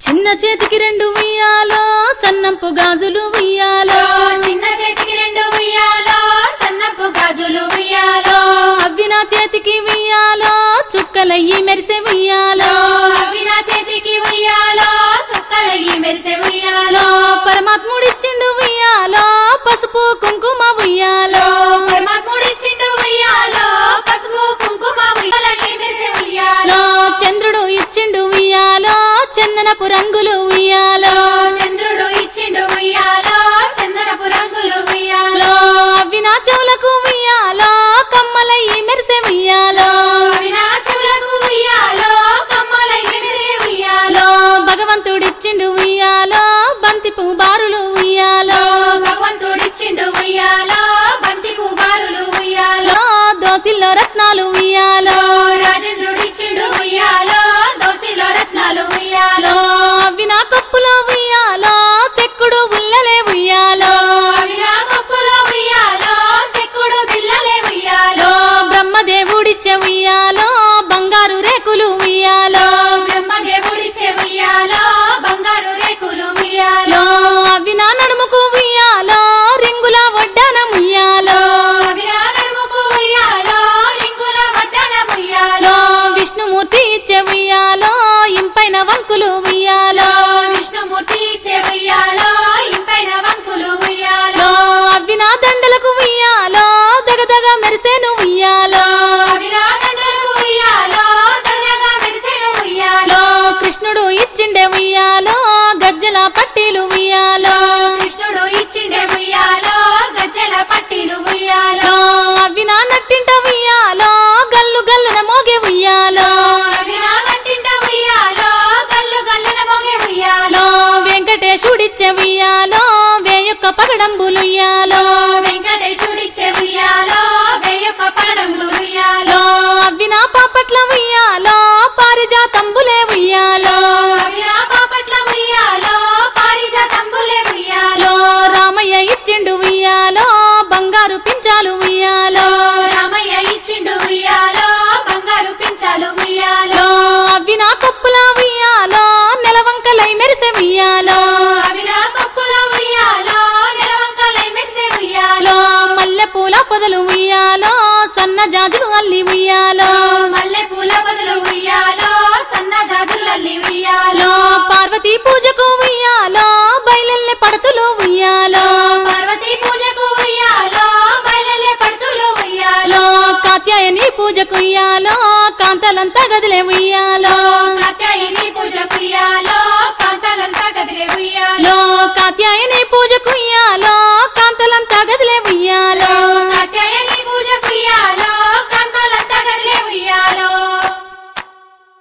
చిన్న చేతికి రెండు ఉయ్యాలో సన్నంపు గాజులు ఉయ్యాలో. చిన్న చేతికి రెండు ఉయ్యాలో సన్నపు గాజులు ఉయ్యాలో. అవ్వి నా చేతికి ఉయ్యాలో చుక్కలయ్యి మెరిసే ఉయ్యాలో. అవి నా చేతికి ఉయ్యాలో చుక్కలయ్యి మెరిసే ఉయ్యాలో. పరమాత్ముడిచ్చిండు ఉయ్యాలో పసుపు కుంకుమ ఉయ్యాలో. చందనపు రంగులు ఉయ్యాలో. చంద్రుడు ఇచ్చిండు ఉయ్యాలో చందనపు రంగులు ఉయ్యాలో. అవ్వి నా చెవులకు ఉయ్యాలో కమ్మలయ్యి మెరిసే ఉయ్యాలో. అవి నా చెవులకు ఉయ్యాలో కమ్మలయ్యి మెరిసే ఉయ్యాలో. భగవంతుడిచ్చిండు ఉయ్యాలో బంతిపు బారులు ఉయ్యాలో. భగవంతుడిచ్చిండు ఉయ్యాలో బంతి పువ్వారులు ఉయ్యాలో. దోసిల్లో రత్నాలు బిల్లలే ఉయ్యాలో బ్రహ్మదేవుడిచ్చే ఉయ్యాలో బంగారు రేకులు ఉయ్యాలో. బ్రహ్మదేవుడిచ్చే ఉయ్యాలో బంగారు రేకులు ఉయ్యాలో. అవి నా నడుముకు ఉయ్యాలో రింగుల వడ్డానం ఉయ్యాలో. విష్ణుమూర్తి ఇచ్చే ఉయ్యాలో ఇంపైన వంకులు ఉయ్యాలో. వేయొక్క పగడంబులు ఉయ్యాలో వెంకటేశుడిచ్చే ఉయ్యాలో. పొదలు ఉయ్యాలో సన్న జాజులు అల్లి ఉయ్యాలో. మల్లె పూల బదులు ఉయ్యాలో సన్న జాజులల్లి ఉయ్యాలో. పార్వతీ పూజకు ఉయ్యాలో బయలెల్లె పడతులు ఉయ్యాలో. పార్వతీ పూజకు ఉయ్యాలో బయలెల్లే పడుతులు ఉయ్యాలో. కాత్యాయని పూజకు ఉయ్యాలో కాంతలంతా గదిలే ఉయ్యాలో. కాత్యాయని పూజకు ఉయ్యాలో కాంతలంతా కదిలే ఉయ్యాలో. కాత్యాయని పూజకు